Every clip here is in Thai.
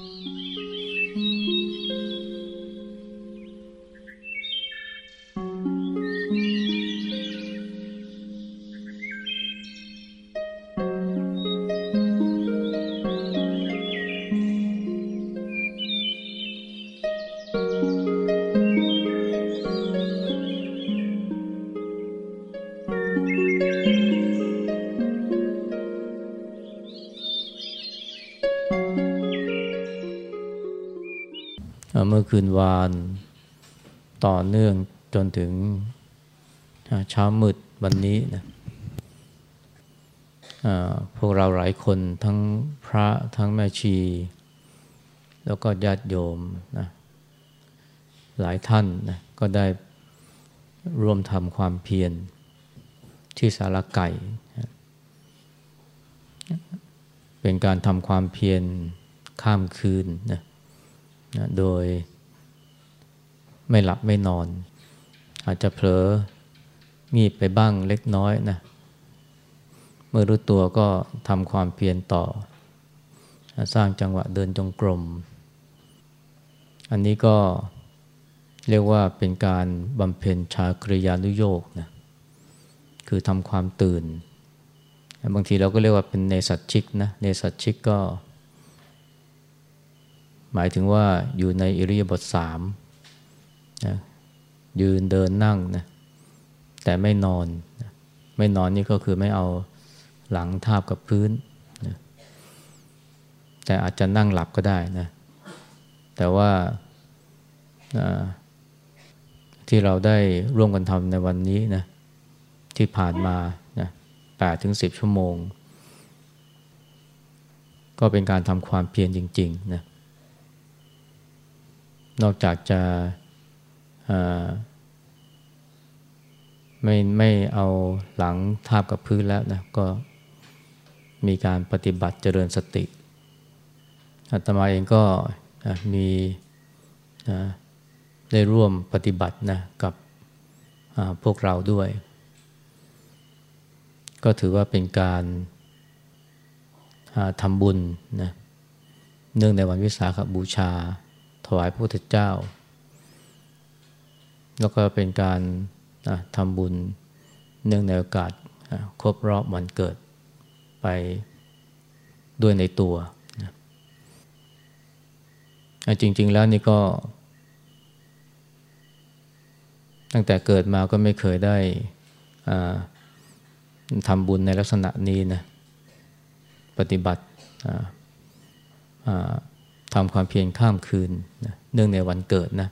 เคืนวานต่อเนื่องจนถึงเช้ามืดวันนี้นะพวกเราหลายคนทั้งพระทั้งแม่ชี แล้วก็ญาติโยมนะหลายท่านนะก็ได้ร่วมทำความเพียรที่สารไก่ เป็นการทำความเพียรข้ามคืนนะนะโดย ไม่หลับไม่นอน อาจจะเผลองีบไปบ้างเล็กน้อยนะ เมื่อรู้ตัวก็ทำความเพียรต่อ สร้างจังหวะเดินจงกรม อันนี้ก็เรียกว่าเป็นการบำเพ็ญชากริยานุโยกนะ คือทำความตื่น บางทีเราก็เรียกว่าเป็นเนสัตชิกนะ เนสัตชิกก็ หมายถึงว่าอยู่ในอิริยาบถสาม นะยืนเดินนั่งนะแต่ไม่นอนนะไม่นอนนี่ก็คือไม่เอาหลังทาบกับพื้นนะแต่อาจจะนั่งหลับก็ได้นะแต่ว่าที่เราได้ร่วมกันทำในวันนี้นะที่ผ่านมานะแปดถึงสิบชั่วโมง ก็เป็นการทำความเพียรจริง ๆ นะนอกจากจะ ไม่ไม่เอาหลังทาบกับพื้นแล้วนะก็มีการปฏิบัติเจริญสติอาตมาเองก็มีได้ร่วมปฏิบัตินะกับพวกเราด้วย ก็ถือว่าเป็นการทำบุญนะเนื่องในวันวิสาขบูชา ถวายพระพุทธเจ้า แล้วก็เป็นการทำบุญเนื่องในโอกาสครบรอบวันเกิดไปด้วยในตัวจริง ๆ แล้วนี่ก็ ตั้งแต่เกิดมาก็ไม่เคยได้ทำบุญในลักษณะนี้นะปฏิบัติทำความเพียรข้ามคืนนะเนื่องในวันเกิดนะ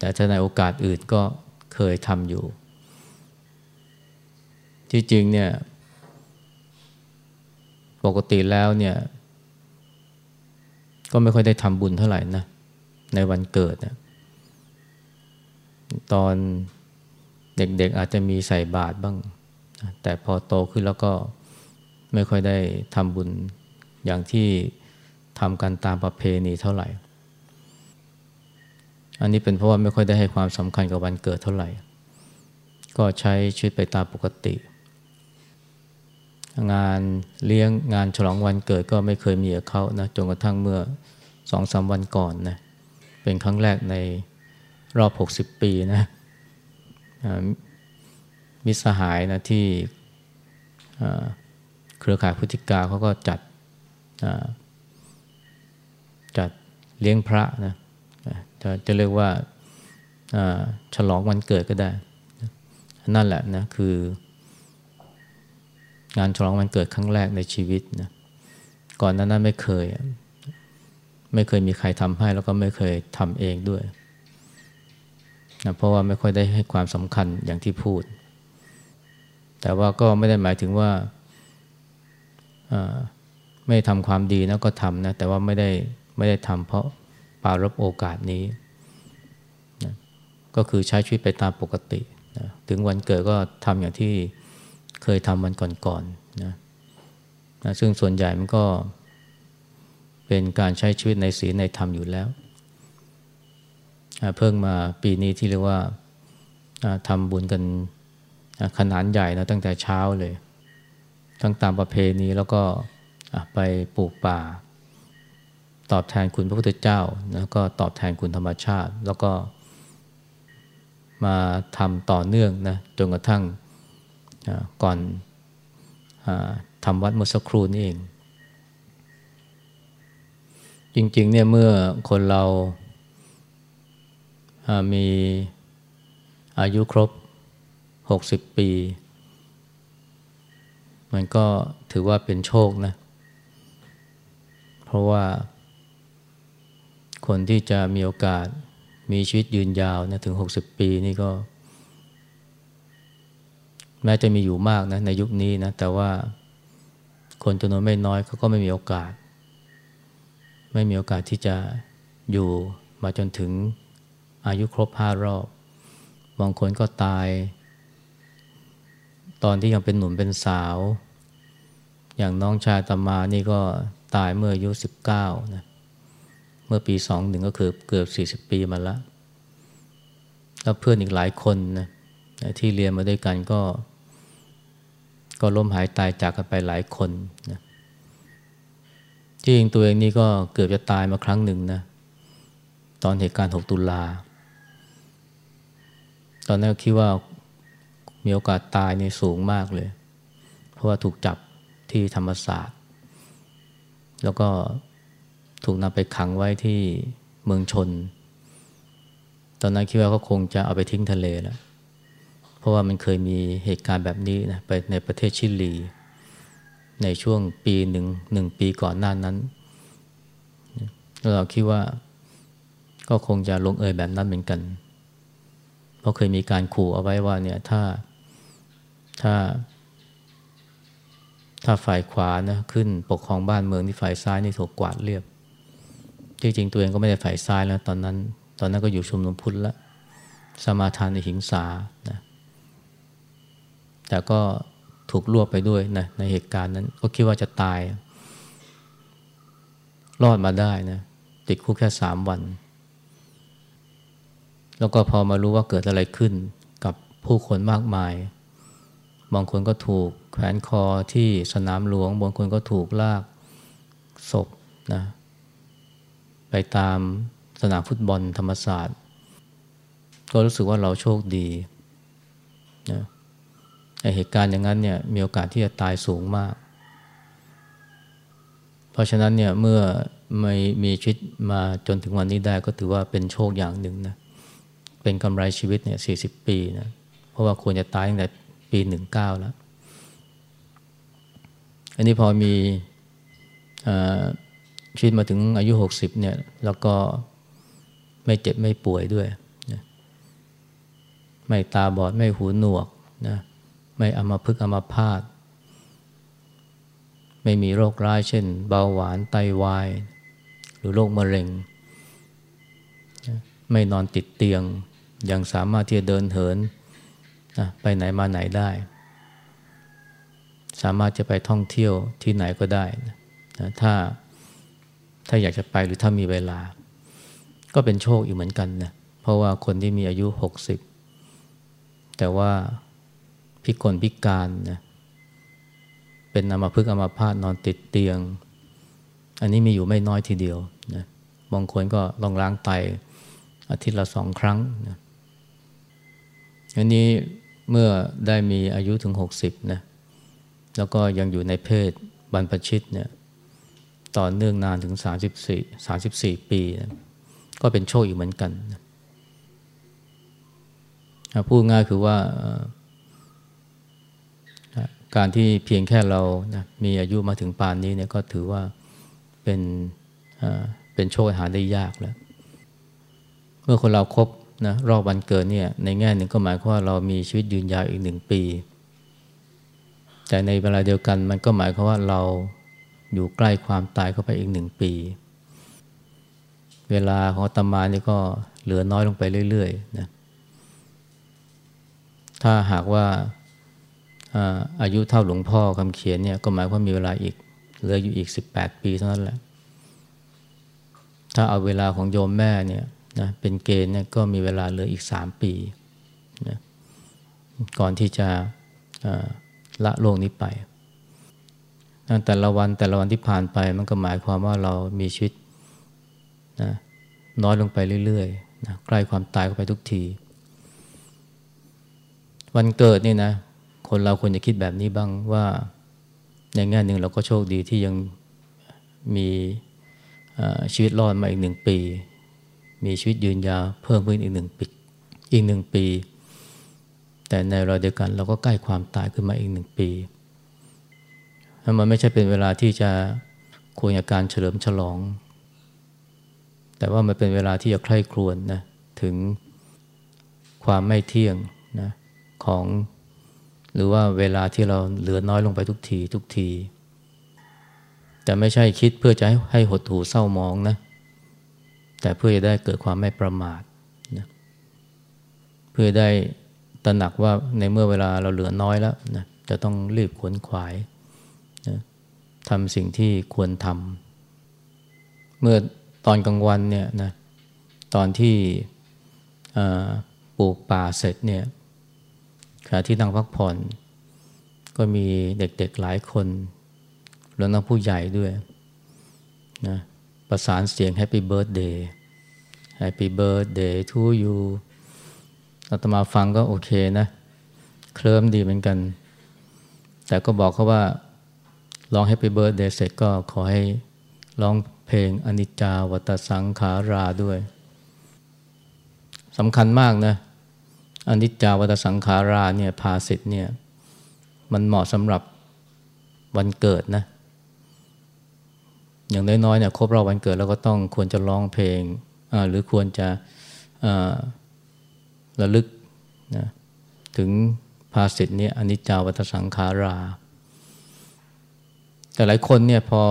แต่ถ้าในโอกาสอื่นก็เคยทำอยู่ ที่จริงเนี่ย ปกติแล้วเนี่ย ก็ไม่ค่อยได้ทำบุญเท่าไหร่นะ ในวันเกิดนะตอนเด็กๆอาจจะมีใส่บาตรบ้าง แต่พอโตขึ้นแล้วก็ไม่ค่อยได้ทำบุญอย่างที่ทำกันตามประเพณีเท่าไหร่ อันนี้เป็นเพราะว่าไม่ค่อยได้ให้ความสำคัญกับวันเกิดเท่าไหร่ ก็ใช้ชีวิตไปตามปกติ งานเลี้ยงงานฉลองวันเกิดก็ไม่เคยมีกับเขานะจนกระทั่งเมื่อสองสาวันก่อนนะเป็นครั้งแรกในรอบ 60 ปีนะมิสหายนะที่เครือข่ายพุทธิกาเขาก็จัดจัดเลี้ยงพระนะ จะจะเรียกว่าฉลองวันเกิดก็ได้ นั่นแหละนะคืองานฉลองวันเกิดครั้งแรกในชีวิตนะก่อนนั้นนั้นไม่เคย ไม่เคยมีใครทำให้แล้วก็ไม่เคยทำเองด้วยนะเพราะว่าไม่ค่อยได้ให้ความสำคัญอย่างที่พูด แต่ว่าก็ไม่ได้หมายถึงว่าไม่ทำความดีนะก็ทำนะแต่ว่าไม่ได้ไม่ได้ทำเพราะ ปารบโอกาสนี้นะก็คือใช้ชีวิตไปตามปกตินะถึงวันเกิดก็ทำอย่างที่เคยทำวันก่อนๆนะนะซึ่งส่วนใหญ่มันก็เป็นการใช้ชีวิตในศีลในธรรมอยู่แล้ว เพิ่งมาปีนี้ที่เรียกว่าทำบุญกันขนาดใหญ่นะตั้งแต่เช้าเลย ทั้งตามประเพณีแล้วก็ไปปลูกป่า ตอบแทนคุณพระพุทธเจ้าแล้วก็ตอบแทนคุณธรรมชาติ แล้วก็มาทำต่อเนื่องนะจนกระทั่งก่อนอทำวัดเมื่อสักครู่นี่เอง จริงๆเนี่ยเมื่อคนเรามีอายุครบ 60 ปี มันก็ถือว่าเป็นโชคนะ เพราะว่า คนที่จะมีโอกาสมีชีวิตยืนยาวนะถึง 60 ปีนี่ก็ แม้จะมีอยู่มากนะในยุคนี้นะแต่ว่าคนจำนวนไม่น้อยเขาก็ไม่มีโอกาส ไม่มีโอกาสที่จะอยู่มาจนถึงอายุครบห้ารอบบางคนก็ตาย ตอนที่ยังเป็นหนุ่มเป็นสาว อย่างน้องชายตมานี่ก็ตายเมื่ออายุสิบเก้านะ เมื่อปีสองหนึ่งก็คือเกือบสี่สิบปีมาล้วแล้วเพื่อนอีกหลายคนนะที่เรียนมาด้วยกันก็ ก็ล้มหายตายจากกันไปหลายคนนะจริงตัวเองนี่ก็เกือบจะตายมาครั้งหนึ่งนะตอนเหตุการณ์ 6 ตุลา ตอนนั้นคิดว่ามีโอกาสตายในสูงมากเลย เพราะว่าถูกจับที่ธรรมศาสตร์ แล้วก็ ถูกนำไปขังไว้ที่เมืองชน ตอนนั้นคิดว่าเขาคงจะเอาไปทิ้งทะเลแล้วเพราะว่ามันเคยมีเหตุการณ์แบบนี้นะไปในประเทศชิลี ในช่วงปีหนึ่งหนึ่งปีก่อนหน้านั้นเราคิดว่าก็คงจะลงเอยแบบนั้นเหมือนกัน เพราะเคยมีการขู่เอาไว้ว่าเนี่ยถ้าถ้า ถ้าฝ่ายขวานะขึ้นปกครองบ้านเมืองที่ฝ่ายซ้ายนี่ถูกกวาดเรียบ จริงๆตัวเองก็ไม่ได้ฝ่ายซ้ายแล้วตอนนั้น ตอนนั้นก็อยู่ชุมนุมพุทธละสมาทานในหิงสานะแต่ก็ถูกรวบไปด้วยนะในเหตุการณ์นั้นก็คิดว่าจะตาย รอดมาได้นะติดคุกแค่สามวัน แล้วก็พอมารู้ว่าเกิดอะไรขึ้นกับผู้คนมากมาย บางคนก็ถูกแขวนคอที่สนามหลวง บางคนก็ถูกลากศพนะ ไปตามสนามฟุตบอลธรรมศาสตร์ ก็รู้สึกว่าเราโชคดีนะเหตุการณ์อย่างนั้นเนี่ยมีโอกาสที่จะตายสูงมาก เพราะฉะนั้นเนี่ยเมื่อไม่มีชีวิตมาจนถึงวันนี้ได้ก็ถือว่าเป็นโชคอย่างหนึ่งนะเป็นกำไรชีวิตเนี่ยสี่สิบปีนะเพราะว่าควรจะตายตั้งแต่ปีหนึ่งเก้าแล้ว อันนี้พอมีอ ชีวิตมาถึงอายุหกสิบเนี่ยแล้วก็ไม่เจ็บไม่ป่วยด้วยนะไม่ตาบอดไม่หูหนวกนะไม่อมาพึกอมาพาดไม่มีโรคร้ายเช่น เบาหวานไตาวาย หรือโรคมะเร็ง ไม่นอนติดเตียง ยังสามารถที่จะเดินเหินนะไปไหนมาไหนได้ สามารถจะไปท่องเที่ยวที่ไหนก็ได้นะถ้า ถ้าอยากจะไปหรือถ้ามีเวลา ก็เป็นโชคอีกเหมือนกันนะเพราะว่าคนที่มีอายุหกสิบแต่ว่าพิกลพิการนะเป็นอามาพึกอามาพาดนอนติดเตียง อันนี้มีอยู่ไม่น้อยทีเดียวนะบางคนก็ลองล้างไตอาทิตย์ละสองครั้งนะอันนี้เมื่อได้มีอายุถึง 60นะแล้วก็ยังอยู่ในเพศบรรพชิตเนี่ย ต่อเนื่องนานถึง 34 34 ปีนะก็เป็นโชคอีกเหมือนกันนะพูดง่ายคือว่าการที่เพียงแค่เรานะมีอายุมาถึงปานนี้เนี่ยก็ถือว่าเป็นเป็นโชคหาได้ยากแล้ว เมื่อคนเราครบนะรอบวันเกิดเนี่ยในแง่หนึ่งก็หมายความว่าเรามีชีวิตยืนยาวอีกหนึ่งปี แต่ในเวลาเดียวกันมันก็หมายความว่าเรา อยู่ใกล้ความตายเข้าไปอีกหนึ่งปี เวลาของตมานี่ก็เหลือน้อยลงไปเรื่อยๆนะถ้าหากว่าอายุเท่าหลวงพ่อคำเขียนเนี่ยก็หมายความมีเวลาอีกเหลืออยู่อีก 18 ปีเท่านั้นแหละ ถ้าเอาเวลาของโยมแม่เนี่ยนะเป็นเกณฑ์เนี่ยก็มีเวลาเหลืออีกสามปีนะก่อนที่จะละโลกนี้ไป แต่ละวันแต่ละวันที่ผ่านไปมันก็หมายความว่าเรามีชีวิตนะน้อยลงไปเรื่อยๆนะใกล้ความตายเข้าไปทุกที วันเกิดนี่นะ คนเราควรจะคิดแบบนี้บ้างว่าในแง่หนึ่งเราก็โชคดีที่ยังมีชีวิตรอดมาอีกหนึ่งปี มีชีวิตยืนยาวเพิ่มขึ้นอีกหนึ่งปีอีกหนึ่งปี แต่ในเวลาเดียวกันเราก็ใกล้ความตายขึ้นมาอีกหนึ่งปี มันไม่ใช่เป็นเวลาที่จะควรกับการเฉลิมฉลอง แต่ว่ามันเป็นเวลาที่จะใคร่ครวญนะถึงความไม่เที่ยงนะของหรือว่าเวลาที่เราเหลือน้อยลงไปทุกทีทุกที แต่ไม่ใช่คิดเพื่อจะให้ให้หดหู่เศร้ามองนะ แต่เพื่อจะได้เกิดความไม่ประมาทนะเพื่อได้ตระหนักว่าในเมื่อเวลาเราเหลือน้อยแล้วนะจะต้องรีบขวนขวาย ทำสิ่งที่ควรทำเมื่อตอนกลางวันเนี่ยนะตอนที่ปลูกป่าเสร็จเนี่ยขณะที่นั่งพักผ่อนก็มีเด็กๆหลายคนแล้วนักผู้ใหญ่ด้วยนะประสานเสียง Happy Birthday Happy Birthday to you อาตมาฟังก็โอเคนะ เคลิ้มดีเหมือนกัน แต่ก็บอกเขาว่า ร้อง Happy Birthday เสร็จก็ขอให้ร้องเพลงอนิจจาวัตสังขาราด้วยสำคัญมากนะอนิจจาวัตสังขาราเนี่ยภาสิทธ์เนี่ยมันเหมาะสำหรับวันเกิดนะ อย่างน้อยๆเนี่ยครบรอบวันเกิดแล้วก็ต้องควรจะร้องเพลงหรือควรจะระลึกนะถึงภาสิทธ์เนี่ยอนิจจาวัตสังขารา แต่หลายคนเนี่ยพอ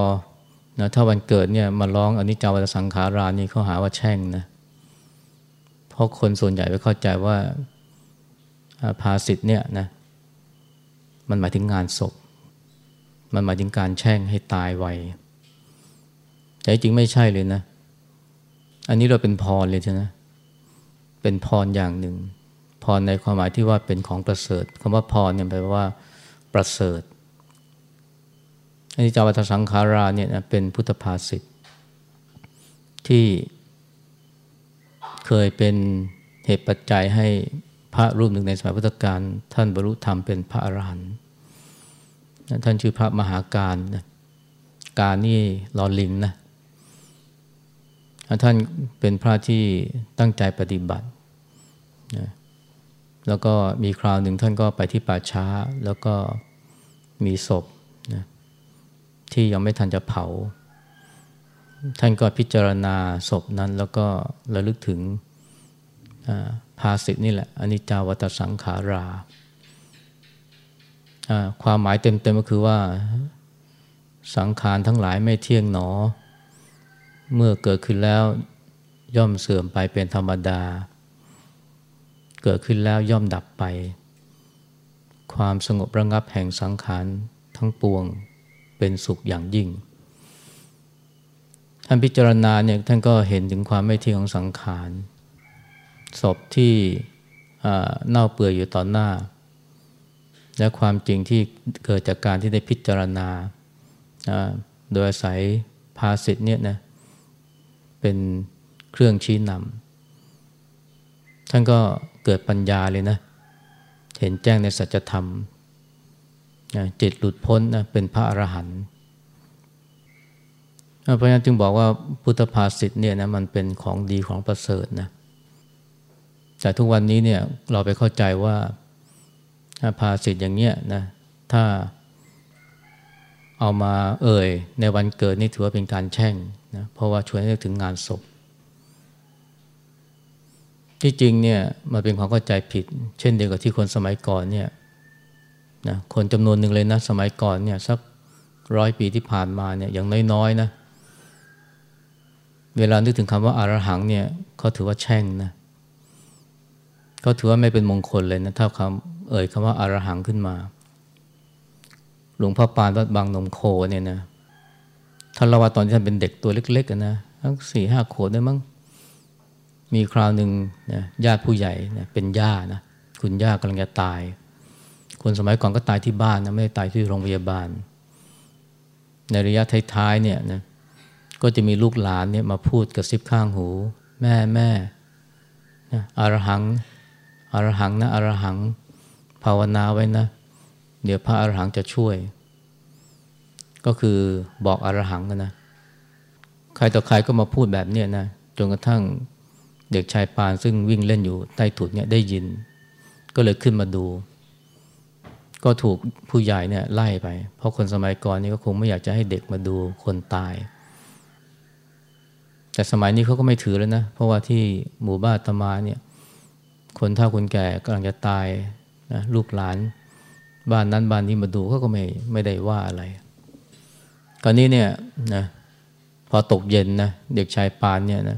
นะถ้าวันเกิดเนี่ยมาร้องอนิจจาวัสังขารานี่เขาหาว่าแช่งนะเพราะคนส่วนใหญ่ไม่เข้าใจว่าภาสิทธ์เนี่ยนะมันหมายถึงงานศพ มันหมายถึงการแช่งให้ตายไวแต่จริงไม่ใช่เลยนะ อันนี้เราเป็นพรเลยใช่ไหมเป็นพรอย่างหนึ่ง พรในความหมายที่ว่าเป็นของประเสริฐคำว่าพรเนี่ยแปลว่าประเสริฐ อันนี้จาวัตสังขาราเนี่ยนะเป็นพุทธภาษิตที่เคยเป็นเหตุปัจจัยให้พระรูปหนึ่งในสมัยพุทธกาลท่านบรรลุธรรมเป็นพระอรหันต์ท่านชื่อพระมหาการนะการนี่ลอลิงนะท่านเป็นพระที่ตั้งใจปฏิบัตินะแล้วก็มีคราวหนึ่งท่านก็ไปที่ป่าช้า แล้วก็มีศพ ที่ยังไม่ทันจะเผา ท่านก็พิจารณาศพนั้นแล้วก็ระลึกถึงภาสิทนี่แหละอนิจจาวัตสังขารา ความหมายเต็มๆก็คือว่าสังขารทั้งหลายไม่เที่ยงหนอ เมื่อเกิดขึ้นแล้วย่อมเสื่อมไปเป็นธรรมดา เกิดขึ้นแล้วย่อมดับไป ความสงบระงับแห่งสังขารทั้งปวง เป็นสุขอย่างยิ่ง ท่านพิจารณาเนี่ยท่านก็เห็นถึงความไม่เที่ยงของสังขารศพที่เน่าเปื่อยอยู่ต่อหน้า และความจริงที่เกิดจากการที่ได้พิจารณา โดยอาศัยภาสิทธ์เนี่ยนะเป็นเครื่องชี้นำท่านก็เกิดปัญญาเลยนะ เห็นแจ้งในสัจธรรม จิตหลุดพ้นนะเป็นพระอรหันต์เพราะฉะนั้นจึงบอกว่าพุทธภาษิตเนี่ยนะมันเป็นของดีของประเสริฐนะแต่ทุกวันนี้เนี่ยเราไปเข้าใจว่าภาษิตอย่างเงี้ยนะถ้าเอามาเอ่ยในวันเกิดนี่ถือว่าเป็นการแช่งนะเพราะว่าชวนให้ถึงงานศพ ที่จริงเนี่ยมันเป็นความเข้าใจผิด เช่นเดียวกับที่คนสมัยก่อนเนี่ย นะคนจำนวนหนึ่งเลยนะ สมัยก่อนเนี่ยสักร้อยปีที่ผ่านมาเนี่ยอย่างน้อยๆนะ เวลานึกถึงคำว่าอารหังเนี่ยเขาถือว่าแช่งนะก็ถือว่าไม่เป็นมงคลเลยนะถ้าคำเอ่ยคำว่าอารหังขึ้นมา หลวงพ่อปานวัดบางนมโคเนี่ยนะท่านเล่าว่าตอนที่ท่านเป็นเด็กตัวเล็กๆนะทั้งสี่ห้าขวบได้มั้งมีคราวหนึ่งนะญาติผู้ใหญ่นะเป็นย่านะคุณย่ากำลังจะตาย คนสมัยก่อนก็ตายที่บ้านนะไม่ได้ตายที่โรงพยาบาล ในระยะท้ายๆเนี่ยนะก็จะมีลูกหลานเนี่ยมาพูดกับซิบข้างหู แม่แม่นะอรหังอรหังนะอรหัง ภาวนาไว้นะ เดี๋ยวพระอรหังจะช่วย ก็คือบอกอรหังนะใครต่อใครก็มาพูดแบบเนี้ยนะจนกระทั่งเด็กชายปานซึ่งวิ่งเล่นอยู่ใต้ถุนเนี่ยได้ยิน ก็เลยขึ้นมาดู ก็ถูกผู้ใหญ่เนี่ยไล่ไป เพราะคนสมัยก่อนนี่ก็คงไม่อยากจะให้เด็กมาดูคนตาย แต่สมัยนี้เขาก็ไม่ถือแล้วนะ เพราะว่าที่หมู่บ้านตมาเนี่ยคนเฒ่าคนแก่กำลังจะตายนะลูกหลาน บ้านนั้นบ้านนี้มาดูเขาก็ไม่ไม่ได้ว่าอะไรคราวนี้เนี่ยนะพอตกเย็นนะเด็กชายปานเนี่ยนะ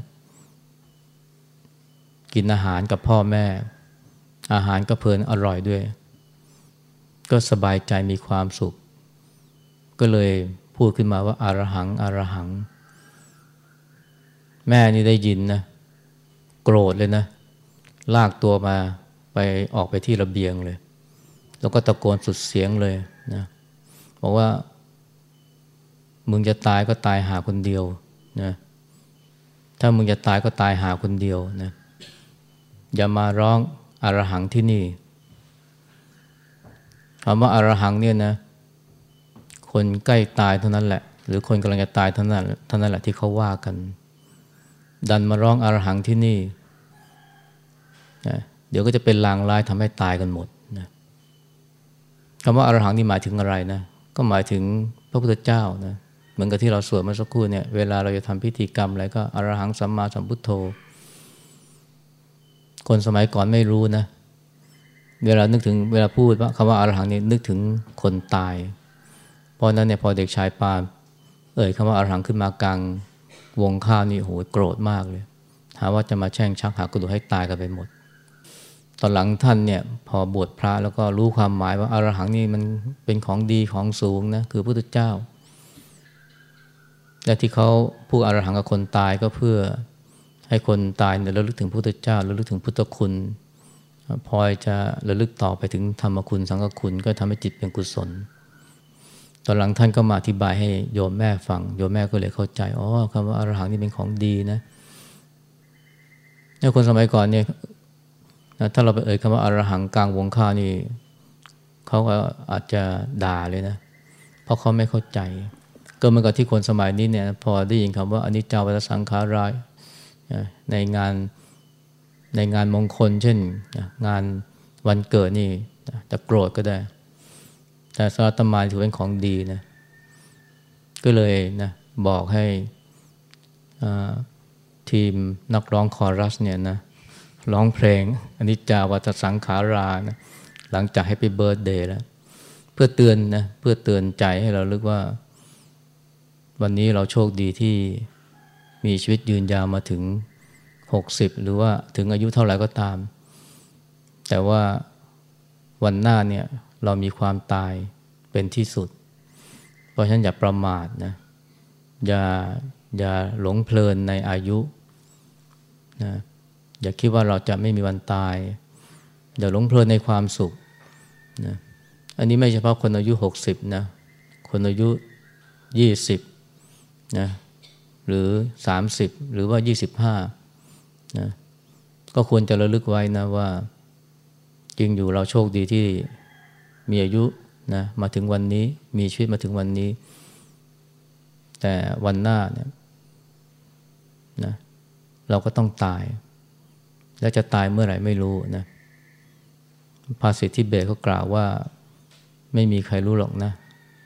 กินอาหารกับพ่อแม่ อาหารก็เพลินอร่อยด้วย ก็สบายใจมีความสุข ก็เลยพูดขึ้นมาว่าอารหังอารหัง แม่นี่ได้ยินนะ โกรธเลยนะ ลากตัวมาไปออกไปที่ระเบียงเลย แล้วก็ตะโกนสุดเสียงเลยนะบอกว่า มึงจะตายก็ตายหาคนเดียวนะถ้ามึงจะตายก็ตายหาคนเดียวนะอย่ามาร้องอารหังที่นี่ คำว่าอารหังเนี่ยนะ คนใกล้ตายเท่านั้นแหละ หรือคนกำลังจะตายเท่านั้นเท่านั้นแหละที่เขาว่ากัน ดันมาร้องอารหังที่นี่นะเดี๋ยวก็จะเป็นลางร้ายทำให้ตายกันหมดนะคำว่าอารหังนี่หมายถึงอะไรนะ ก็หมายถึงพระพุทธเจ้านะเหมือนกับที่เราสวดเมื่อสักครู่เนี่ยเวลาเราจะทำพิธีกรรมอะไรก็อรหังสัมมาสัมพุทโธ คนสมัยก่อนไม่รู้นะ เวลานึกถึงเวลาพูดว่าคำว่าอรหังนี่นึกถึงคนตาย เพราะนั้นเนี่ยพอเด็กชายปาเอ่ยคำว่าอรหังขึ้นมากลางวงข้าวนี่โหโกรธมากเลย หาว่าจะมาแช่งชักหากระดูให้ตายกันไปหมด ตอนหลังท่านเนี่ยพอบวชพระแล้วก็รู้ความหมายว่าอารหังนี่มันเป็นของดีของสูงนะคือพระพุทธเจ้า และที่เขาพูดอารหังกับคนตายก็เพื่อให้คนตายเนี่ยระลึกถึงพระพุทธเจ้าระลึกถึงพุทธคุณ พลอยจะระลึกต่อไปถึงธรรมคุณสังฆคุณก็ทำให้จิตเป็นกุศล ตอนหลังท่านก็มาอธิบายให้โยมแม่ฟัง โยมแม่ก็เลยเข้าใจ อ๋อคำว่าอารหังนี่เป็นของดีนะเนี่ยคนสมัยก่อนเนี่ยถ้าเราไปเอ่ยคำว่าอารหังกลางวงข้านี่เขาก็อาจจะด่าเลยนะ เพราะเขาไม่เข้าใจ ก็เหมือนกับที่คนสมัยนี้เนี่ย พอได้ยินคำว่าอนิจจาวัฏสังขารายในงาน ในงานมงคล เช่นงานวันเกิดนี่จะโกรธก็ได้ แต่สรัตมาถือเป็นของดีนะก็เลยนะบอกให้ทีมนักร้องคอรัสเนี่ยนะร้องเพลงอันิจจาวัตสังขารานะหลังจากให้ไปเบิร์ดเดย์แล้ว เพื่อเตือนนะเพื่อเตือนใจให้เราลึกว่า วันนี้เราโชคดีที่มีชีวิตยืนยาวมาถึง 60 หรือว่าถึงอายุเท่าไหร่ก็ตาม แต่ว่าวันหน้าเนี่ยเรามีความตายเป็นที่สุด เพราะฉะนั้นอย่าประมาทนะอย่าอย่าหลงเพลินในอายุนะอย่าคิดว่าเราจะไม่มีวันตาย อย่าหลงเพลินในความสุขนะอันนี้ไม่เฉพาะคนอายุหกสิบนะคนอายุยี่สิบนะหรือสามสิบหรือว่ายี่สิบห้า นะก็ควรจะระลึกไว้นะว่า จริงอยู่เราโชคดีที่มีอายุนะมาถึงวันนี้มีชีวิตมาถึงวันนี้ แต่วันหน้าเนี่ยนะเราก็ต้องตาย แล้วจะตายเมื่อไหร่ไม่รู้นะภาษิตที่เบสเขากล่าวว่าไม่มีใครรู้หรอกนะ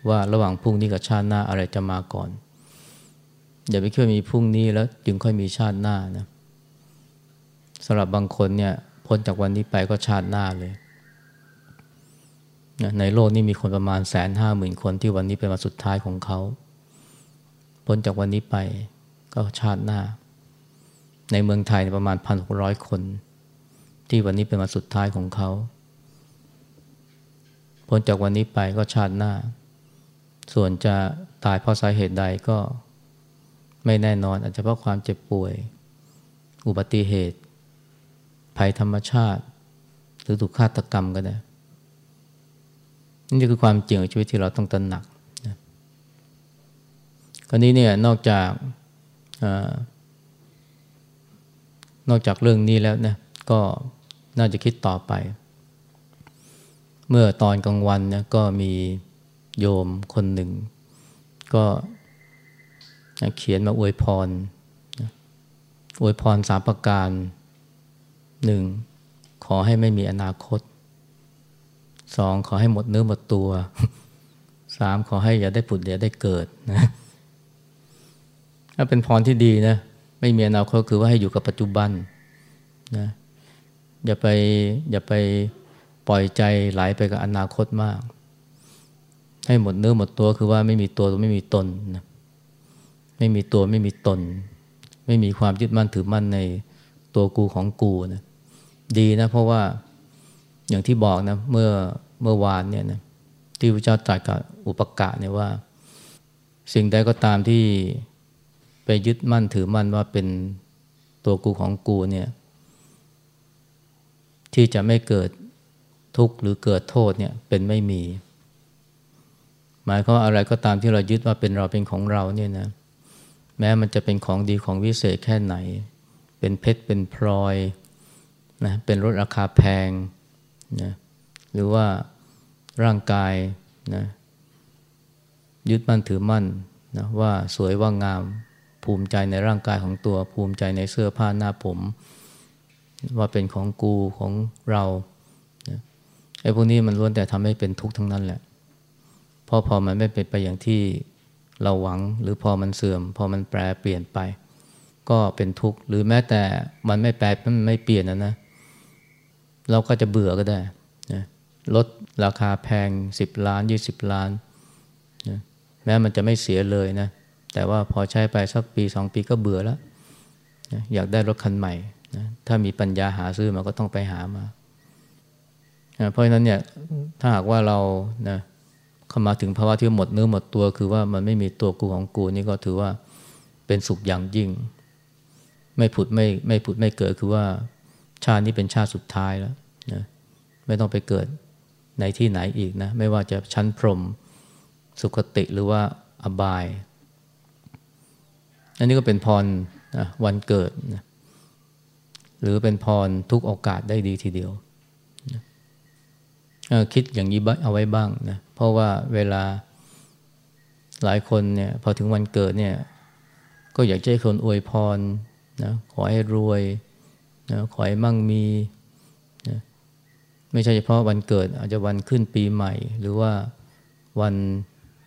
ว่าระหว่างพรุ่งนี้กับชาติหน้าอะไรจะมาก่อน อย่าไปคิดว่ามีพรุ่งนี้แล้วจึงค่อยมีชาติหน้านะ สำหรับบางคนเนี่ยพ้นจากวันนี้ไปก็ชาติหน้าเลยในโลกนี้มีคนประมาณแสนห้าหมื่นคนที่วันนี้เป็นวันสุดท้ายของเขา พ้นจากวันนี้ไปก็ชาติหน้า ในเมืองไทยประมาณพันหกร้อยคน ที่วันนี้เป็นวันสุดท้ายของเขา พ้นจากวันนี้ไปก็ชาติหน้า ส่วนจะตายเพราะสาเหตุใดก็ไม่แน่นอนอาจจะเพราะความเจ็บป่วย อุบัติเหตุ ภัยธรรมชาติ หรือถูกฆาตกรรมก็ได้ นี่คือความจริงของชีวิตที่เราต้องตระหนักนะคราวนี้เนี่ยนอกจากนอกจากเรื่องนี้แล้วนะก็น่าจะคิดต่อไป เมื่อตอนกลางวันนะก็มีโยมคนหนึ่ง ก็เขียนมาอวยพรอวยพรสามประการ หนึ่งขอให้ไม่มีอนาคตสองขอให้หมดเนื้อหมดตัวสามขอให้อย่าได้ผุดอย่าได้เกิดนะถ้าเป็นพรที่ดีนะไม่มีอนาคตคือว่าให้อยู่กับปัจจุบันนะอย่าไปอย่าไปปล่อยใจไหลไปกับอนาคตมาก ให้หมดเนื้อหมดตัวคือว่าไม่มีตัวไม่มีตนนะไม่มีตัวไม่มีตน ไม่มีความยึดมั่นถือมั่นในตัวกูของกูนะ ดีนะเพราะว่าอย่างที่บอกนะเมื่อเมื่อวานเนี่ยนะที่พระเจ้าตรัสกับอุปกะเนี่ยว่า สิ่งใดก็ตามที่ไปยึดมั่นถือมั่นว่าเป็นตัวกูของกูเนี่ยที่จะไม่เกิดทุกข์หรือเกิดโทษเนี่ยเป็นไม่มี หมายความว่าอะไรก็ตามที่เรายึดว่าเป็นเราเป็นของเราเนี่ยนะแม้มันจะเป็นของดีของวิเศษแค่ไหน เป็นเพชรเป็นพลอย นะเป็นรถราคาแพงนะหรือว่าร่างกายนะยึดมั่นถือมั่นนะว่าสวยว่างามภูมิใจในร่างกายของตัวภูมิใจในเสื้อผ้าหน้าผม ว่าเป็นของกูของเราไอ้พวกนี้มันล้วนแต่ทำให้เป็นทุกข์ทั้งนั้นแหละเพราะพอมันไม่เป็นไปอย่างที่เราหวังหรือพอมันเสื่อม พอมันแปรเปลี่ยนไป ก็เป็นทุกข์หรือแม้แต่มันไม่แปรมันไม่เปลี่ยนนะนะ เราก็จะเบื่อก็ได้นะลดราคาแพง 10 ล้าน 20 ล้านนะแม้มันจะไม่เสียเลยนะ แต่ว่าพอใช้ไปสักปีสองปีก็เบื่อแล้วนะอยากได้รถคันใหม่นะถ้ามีปัญญาหาซื้อมาก็ต้องไปหามานะเพราะฉะนั้นเนี่ยถ้าหากว่าเรานะเข้ามาถึงภาวะที่หมดเนื้อหมดตัว คือว่ามันไม่มีตัวกูของกูนี่ก็ถือว่าเป็นสุขอย่างยิ่ง ไม่ผุดไม่ไม่ผุดไม่เกิดคือว่า ชาตินี้เป็นชาติสุดท้ายแล้วนะไม่ต้องไปเกิดในที่ไหนอีกนะ ไม่ว่าจะชั้นพรมสุคติหรือว่าอบาย อันนี้ก็เป็นพรนะวันเกิดนะหรือเป็นพรทุกโอกาสได้ดีทีเดียวนะคิดอย่างนี้เอาไว้บ้างนะเพราะว่าเวลาหลายคนเนี่ยพอถึงวันเกิดเนี่ยก็อยากให้คนอวยพรนะขอให้รวย นะขอให้มั่งมีนะไม่ใช่เฉพาะวันเกิดอาจจะวันขึ้นปีใหม่ หรือว่าวัน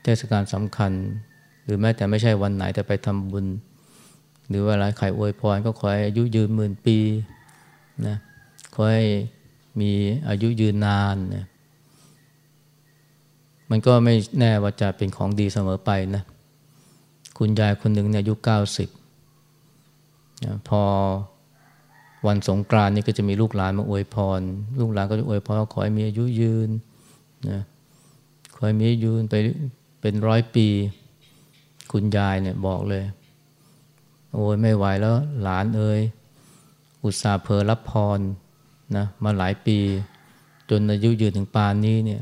เทศกาลสำคัญ หรือแม้แต่ไม่ใช่วันไหนแต่ไปทำบุญ หรือว่าหลายใครอวยพรก็ขอให้อายุยืนหมื่นปีนะขอให้มีอายุยืนนานนะมันก็ไม่แน่ว่าจะเป็นของดีเสมอไปนะคุณยายคนหนึ่งเนี่ยอายุเก้าสิบพอ วันสงกรานนี่ก็จะมีลูกหลานมาอวยพร ลูกหลานก็จะอวยพรขอให้มีอายุยืนนะขอให้มีอายุยืนไปเป็นร้อยปี คุณยายเนี่ยบอกเลย โอ้ยไม่ไหวแล้วหลานเอ้ยอุตส่าห์เพอรับพรนะมาหลายปี จนอายุยืนถึงปานนี้เนี่ย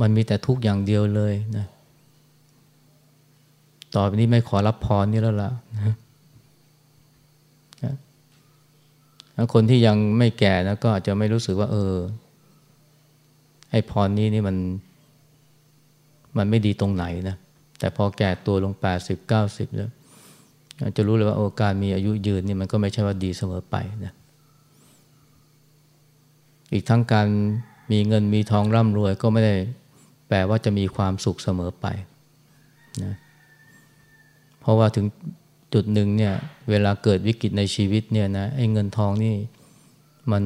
มันมีแต่ทุกอย่างเดียวเลยนะ ต่อไปนี้ไม่ขอรับพรนี่แล้วล่ะนะ คนที่ยังไม่แก่นะก็อาจจะไม่รู้สึกว่า เออไอ้พรนี้นี่มัน มันไม่ดีตรงไหนนะแต่พอแก่ตัวลงแปดสิบเก้าสิบแล้วจะรู้เลยว่าโอการมีอายุยืนนี่มันก็ไม่ใช่ว่าดีเสมอไปนะอีกทั้งการมีเงินมีทองร่ำรวยก็ไม่ได้แปลว่าจะมีความสุขเสมอไปนะเพราะว่าถึง จุดหนึ่งเนี่ยเวลาเกิดวิกฤตในชีวิตเนี่ยนะไอ้เงินทองนี่มัน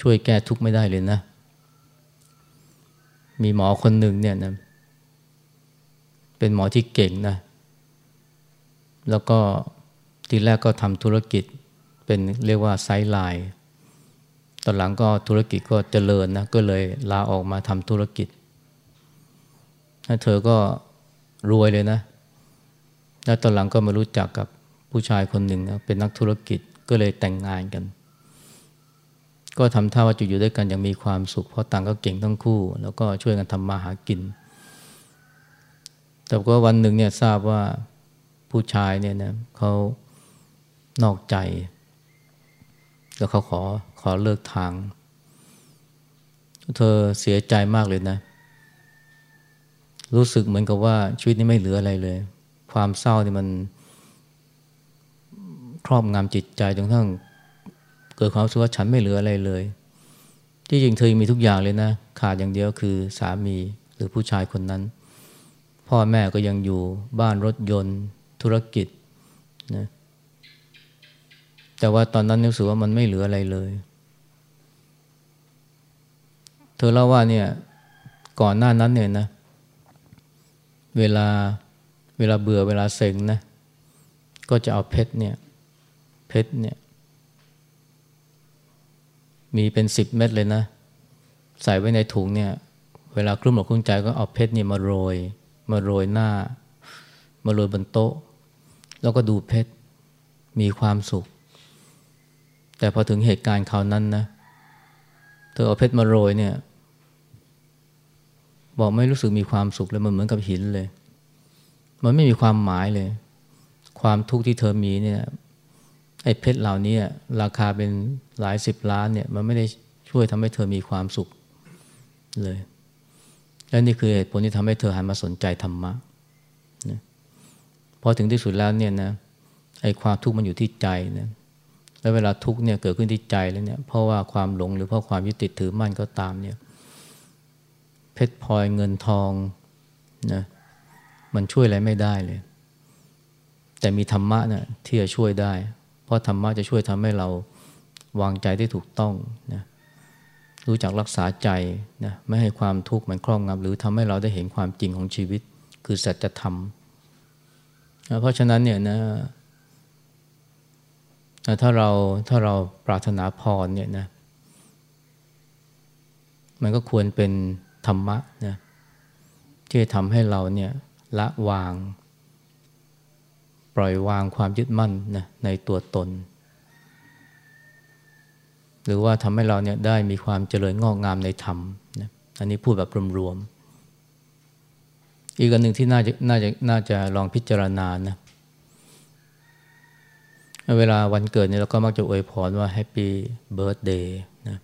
ช่วยแก้ทุกข์ไม่ได้เลยนะ มีหมอคนหนึ่งเนี่ยนะเป็นหมอที่เก่งนะ แล้วก็ทีแรกก็ทำธุรกิจเป็นเรียกว่าไซด์ไลน์ตอนหลังก็ธุรกิจก็เจริญนะก็เลยลาออกมาทำธุรกิจ เธอก็รวยเลยนะ แล้วตอนหลังก็มารู้จักกับผู้ชายคนหนึ่งนะเป็นนักธุรกิจก็เลยแต่งงานกัน ก็ทำท่าว่าจะอยู่ด้วยกันอย่างมีความสุข เพราะต่างก็เก่งทั้งคู่ แล้วก็ช่วยกันทำมาหากิน แต่ก็วันหนึ่งเนี่ยทราบว่าผผู้ชายเนี่ยนะเขานอกใจ แล้วเขาขอขอเลิกทาง เธอเสียใจมากเลยนะ รู้สึกเหมือนกับว่าชีวิตนี้ไม่เหลืออะไรเลย ความเศร้านี่มันครอบงำจิตใจจนทั้งเกิดความรู้สึกว่าฉันไม่เหลืออะไรเลย ที่จริงเธอมีทุกอย่างเลยนะ ขาดอย่างเดียวคือสามีหรือผู้ชายคนนั้น พ่อแม่ก็ยังอยู่บ้านรถยนต์ ธุรกิจนะแต่ว่าตอนนั้นรู้สึกว่ามันไม่เหลืออะไรเลย เธอเล่าว่าเนี่ยก่อนหน้านั้นเนี่ยนะ เวลา เวลาเบื่อเวลาเซ็งนะ ก็จะเอาเพชรเนี่ย เพชรเนี่ย มีเป็นสิบเม็ดเลยนะ ใส่ไว้ในถุงเนี่ย เวลาคลุ้มหลอกคลุ้มใจก็เอาเพชรนี่มาโรย มาโรยหน้า มาโรยบนโต๊ะ แล้วก็ดูเพชร มีความสุข แต่พอถึงเหตุการณ์คราวนั้นนะ เธอเอาเพชรมาโรยเนี่ย บอกไม่รู้สึกมีความสุขเลยมันเหมือนกับหินเลย มันไม่มีความหมายเลย ความทุกข์ที่เธอมีเนี่ยไอ้เพชรเหล่านี้ราคาเป็นหลายสิบล้านเนี่ยมันไม่ได้ช่วยทำให้เธอมีความสุขเลย และนี่คือเหตุผลที่ทำให้เธอหันมาสนใจธรรมะนะพอถึงที่สุดแล้วเนี่ยนะไอ้ความทุกข์มันอยู่ที่ใจนะแล้วเวลาทุกข์เนี่ยเกิดขึ้นที่ใจแล้วเนี่ยเพราะว่าความหลงหรือเพราะความยึดติดถือมั่นก็ตามเนี่ยเพชรพลอยเงินทองนะ มันช่วยอะไรไม่ได้เลย แต่มีธรรมะนะ่ะที่จะช่วยได้ เพราะธรรมะจะช่วยทำให้เราวางใจได้ถูกต้องนะรู้จักรักษาใจนะไม่ให้ความทุกข์มันครอบงำหรือทำให้เราได้เห็นความจริงของชีวิต คือสัจธรรมเพราะฉะนั้นเนี่ยนะถ้าเราถ้าเราปรารถนาพรเนี่ยนะมันก็ควรเป็นธรรมะนะที่จะทำให้เราเนี่ย ละวาง ปล่อยวางความยึดมั่นนะในตัวตน หรือว่าทำให้เราเนี่ยได้มีความเจริญงอกงามในธรรมนะอันนี้พูดแบบรวมๆอีกอันหนึ่งที่น่าจะน่าจะน่าจะลองพิจารณานะเวลาวันเกิดเนี่ยเราก็มักจะอวยพรว่าแฮปปี้เบิร์ดเดย์นะ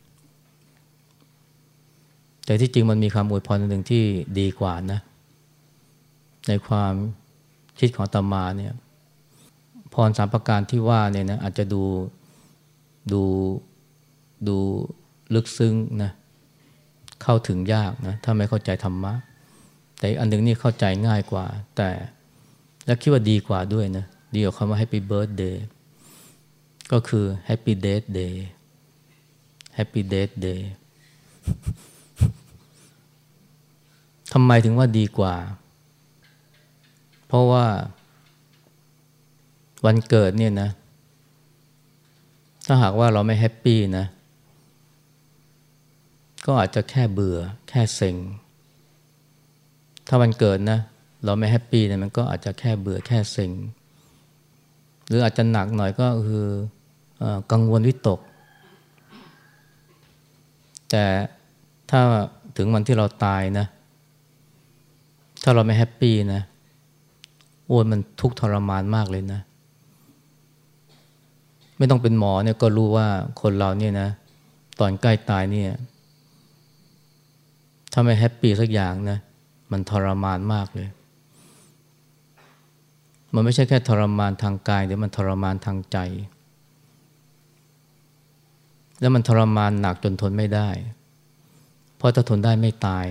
แต่ที่จริงมันมีคำอวยพรหนึ่งที่ดีกว่านะ ในความคิดของตมาเนี่ยพรสามประการที่ว่าเนี่ยนะอาจจะดูดูดูลึกซึ้งนะเข้าถึงยากนะถ้าไม่เข้าใจธรรมะ แต่อันหนึ่งนี่เข้าใจง่ายกว่า แต่และคิดว่าดีกว่าด้วยนะดีกว่าคำว่า Happy Birthday ก็คือ Happy Death Day Happy Death Day ทำไมถึงว่าดีกว่า เพราะว่า วันเกิดเนี่ยนะ ถ้าหากว่าเราไม่ happy นะ ก็อาจจะแค่เบื่อ แค่เซ็ง ถ้าวันเกิดนะ เราไม่ happy เนี่ยมันก็อาจจะแค่เบื่อแค่เซ็ง หรืออาจจะหนักหน่อยก็คือกังวลวิตก แต่ถ้าถึงวันที่เราตายนะ ถ้าเราไม่ happy นะ อ้ยมันทุกข์ทรมานมากเลยนะ ไม่ต้องเป็นหมอเนี่ยก็รู้ว่าคนเราเนี่ยนะ ตอนใกล้ตายเนี่ย ถ้าไม่ happy สักอย่างนะ มันทรมานมากเลย มันไม่ใช่แค่ทรมานทางกายแต่มันทรมานทางใจ แล้วมันทรมานหนักจนทนไม่ได้ เพราะถ้าทนได้ไม่ตาย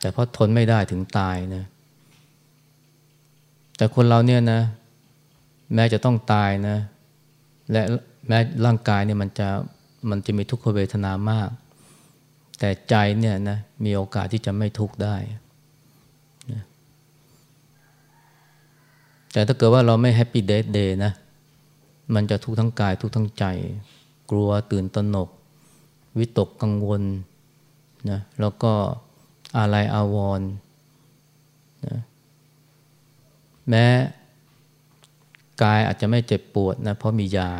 แต่เพราะทนไม่ได้ถึงตายนะ แต่คนเราเนี่ยนะ แม้จะต้องตายนะ และแม้ร่างกายเนี่ยมันจะมันจะมีทุกขเวทนามาก แต่ใจเนี่ยนะมีโอกาสที่จะไม่ทุกข์ได้นะแต่ถ้าเกิดว่าเราไม่ Happy Death Day นะ มันจะทุกข์ทั้งกายทุกข์ทั้งใจ กลัวตื่นตระหนก วิตกกังวลนะแล้วก็อาลัยอาวรณ์ แม้กายอาจจะไม่เจ็บปวดนะเพราะมียา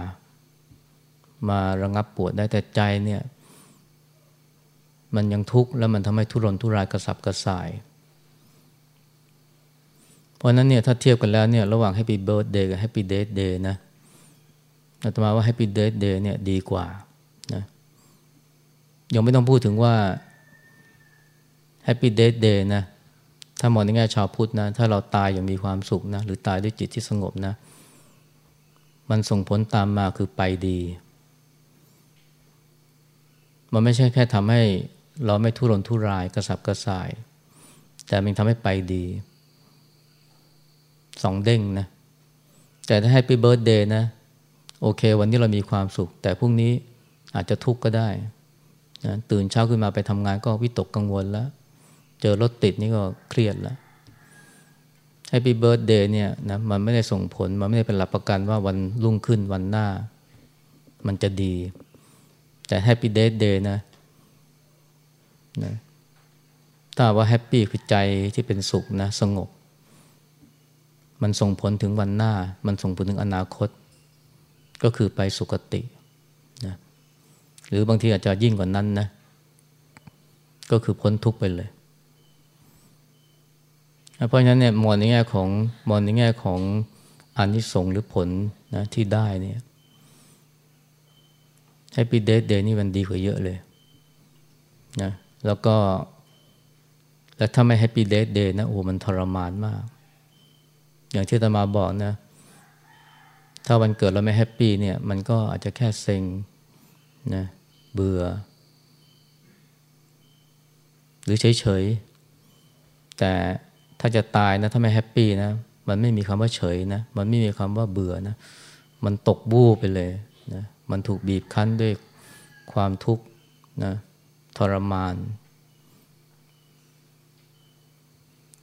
มาระงับปวดได้แต่ใจเนี่ยมันยังทุกข์แล้วมันทำให้ทุรนทุรายกระสับกระส่ายเพเพราะนั้นเนี่ยถ้าเทียบกันแล้วเนี่ยระหว่าง Happy Birthday กับ Happy Death Day นะอาตมาว่า Happy Death Day เนี่ยดีกว่านะยังไม่ต้องพูดถึงว่า Happy Death Day นะ ถ้ามองในแง่ชาวพุทธนะ ถ้าเราตายอย่างมีความสุขนะ หรือตายด้วยจิตที่สงบนะ มันส่งผลตามมาคือไปดี มันไม่ใช่แค่ทำให้เราไม่ทุรนทุรายกระสับกระส่าย แต่มันทำให้ไปดีสองเด้งนะ แต่ถ้าให้ปีเบิร์ดเดย์นะ โอเค วันนี้เรามีความสุข แต่พรุ่งนี้อาจจะทุกข์ก็ได้นะตื่นเช้าขึ้นมาไปทำงานก็วิตกกังวลแล้ว เจอรถติดนี่ก็เครียดแล้ว Happy Birthday เนี่ยนะมันไม่ได้ส่งผล มันไม่ได้เป็นหลักประกันว่าวันรุ่งขึ้นวันหน้า มันจะดี แต่ Happy Death Day นะนะถ้าว่า happy คือใจที่เป็นสุขนะสงบ มันส่งผลถึงวันหน้า มันส่งผลถึงอนาคต ก็คือไปสุคตินะหรือบางทีอาจจะยิ่งกว่านั้นนะก็คือพ้นทุกข์ไปเลย เพราะฉะนั้นเนี่ยมองในแง่ของมองในแง่ของอานิสงส์หรือผลนะที่ได้เนี่ย Happy Death Day นี่มันดีกว่าเยอะเลยนะแล้วก็ แล้วถ้าไม่ Happy Death Day นะโอ้มันทรมานมาก อย่างที่ตมาบอกนะถ้าวันเกิดเราไม่แฮปปี้เนี่ย มันก็อาจจะแค่เซ็งนะเบื่อ หรือเฉยๆแต่ ถ้าจะตายนะถ้าไม่แฮปปี้นะมันไม่มีคำว่าเฉยนะมันไม่มีคำว่าเบื่อนะมันตกบู้ไปเลยนะมันถูกบีบคั้นด้วยความทุกข์นะทรมาน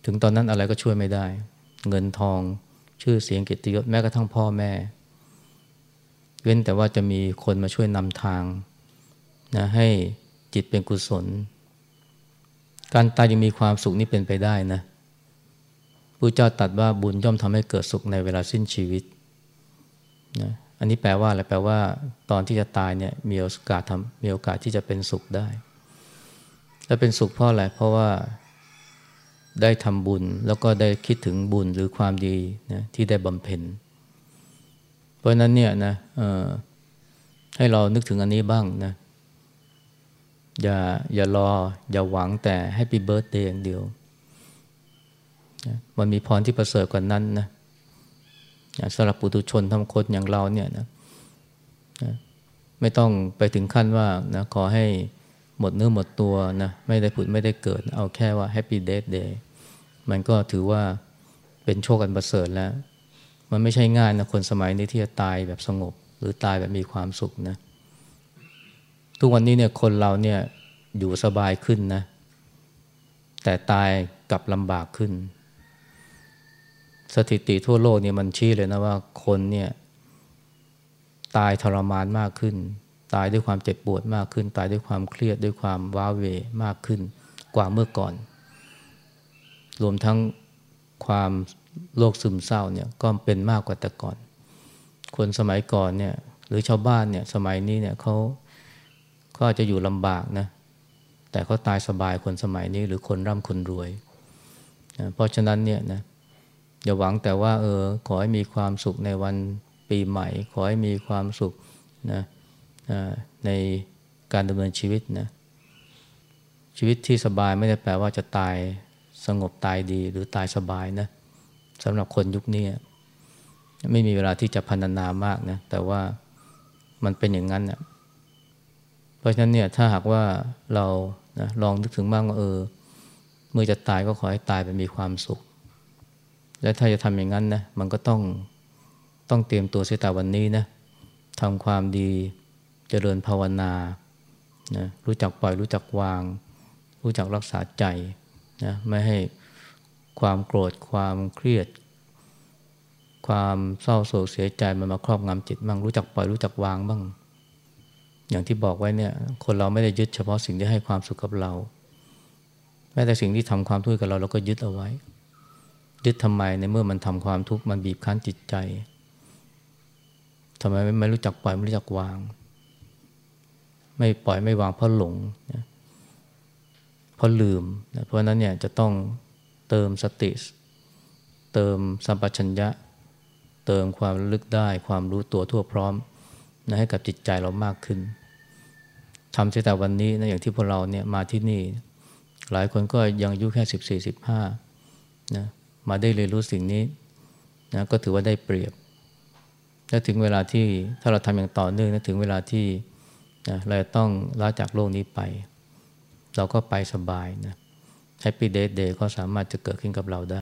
ถึงตอนนั้นอะไรก็ช่วยไม่ได้ เงินทองชื่อเสียงเกิตยศแม้กระทั่งพ่อแม่ เว้นแต่ว่าจะมีคนมาช่วยนำทางนะให้จิตเป็นกุศล การตายยังมีความสุขนี่เป็นไปได้นะ พระเจ้าตัดว่าบุญย่อมทำให้เกิดสุขในเวลาสิ้นชีวิตนะอันนี้แปลว่าอะไรแปลว่า ตอนที่จะตายเนี่ยมีโอกาสทำมีโอกาสที่จะเป็นสุขได้ และเป็นสุขเพราะอะไรเพราะว่าได้ทำบุญแล้วก็ได้คิดถึงบุญหรือความดีนะที่ได้บำเพ็ญ เพราะนั้นเนี่ยนะให้เรานึกถึงอันนี้บ้างนะอย่าอย่ารอ อย่าหวังแต่ให้ปีเบิร์ตเดย์อย่างเดียว มันมีพรที่ประเสริฐกว่านั้นนะสำหรับปุถุชนทำคนอย่างเราเนี่ยนะไม่ต้องไปถึงขั้นว่านะขอให้หมดเนื้อหมดตัวนะไม่ได้ผุดไม่ได้เกิด เอาแค่ว่า Happy Death Day มันก็ถือว่าเป็นโชคอันประเสริฐแล้ว มันไม่ใช่ง่ายนะคนสมัยนี้ที่จะตายแบบสงบ หรือตายแบบมีความสุขนะทุกวันนี้เนี่ยคนเราเนี่ยอยู่สบายขึ้นนะ แต่ตายกลับลำบากขึ้น สถิติทั่วโลกเนี่ยมันชี้เลยนะว่าคนเนี่ยตายทรมานมากขึ้น ตายด้วยความเจ็บปวดมากขึ้น ตายด้วยความเครียดด้วยความว้าเวมากขึ้นกว่าเมื่อก่อน รวมทั้งความโรคซึมเศร้าเนี่ยก็เป็นมากกว่าแต่ก่อน คนสมัยก่อนเนี่ยหรือชาวบ้านเนี่ยสมัยนี้เนี่ยเขาก็อาจจะอยู่ลำบากนะแต่เขาตายสบายคนสมัยนี้หรือคนร่ำคนรวยนะเพราะฉะนั้นเนี่ยนะ อย่าหวังแต่ว่า เออ ขอให้มีความสุขในวันปีใหม่ ขอให้มีความสุขนะในการดำเนินชีวิตนะชีวิตที่สบายไม่ได้แปลว่าจะตายสงบตายดี หรือตายสบายนะสำหรับคนยุคนี้ไม่มีเวลาที่จะพันนามากนะแต่ว่ามันเป็นอย่างนั้นนะเพราะฉะนั้นเนี่ยถ้าหากว่าเรานะลองนึกถึงบ้างว่าเออ เมื่อจะตายก็ขอให้ตายไปมีความสุข และถ้าจะทำอย่างนั้นนะมันก็ต้องต้องเตรียมตัวเสียแต่วันนี้นะทำความดีจเจริญภาวนานะรู้จักปล่อยรู้จักวาง รู้จักรักษาใจนะไม่ให้ความโกรธความเครียด ความเศร้าโศกเสียใจมันมาครอบงำจิตบ้างรู้จักปล่อยรู้จักวางบ้าง อย่างที่บอกไว้เนี่ยคนเราไม่ได้ยึดเฉพาะสิ่งที่ให้ความสุขกับเราแม้แต่สิ่งที่ทำความทุกข์กับเราเราก็ยึดเอาไว้ ยึดทำไมในเมื่อมันทำความทุกข์มันบีบคั้นจิตใจทำไมไม่รู้จักปล่อยไม่รู้จักวาง ไม่ปล่อยไม่วางเพราะหลงนะเพราะลืมนะเพราะนั้นเนี่ยจะต้องเติมสติ เติมสัมปชัญญะ เติมความลึกได้ ความรู้ตัวทั่วพร้อมนะให้กับจิตใจเรามากขึ้นทำเสียแต่วันนี้นะอย่างที่พวกเราเนี่ยมาที่นี่ หลายคนก็ยังอายุแค่สิบสี่สิบห้านะ มาได้เรียนรู้สิ่งนี้นะก็ถือว่าได้เปรียบ และถึงเวลาที่ถ้าเราทำอย่างต่อเนื่องนะถึงเวลาที่นะเราต้องลาจากโลกนี้ไป เราก็ไปสบายนะแฮปปี้เดย์เดย์ก็สามารถจะเกิดขึ้นกับเราได้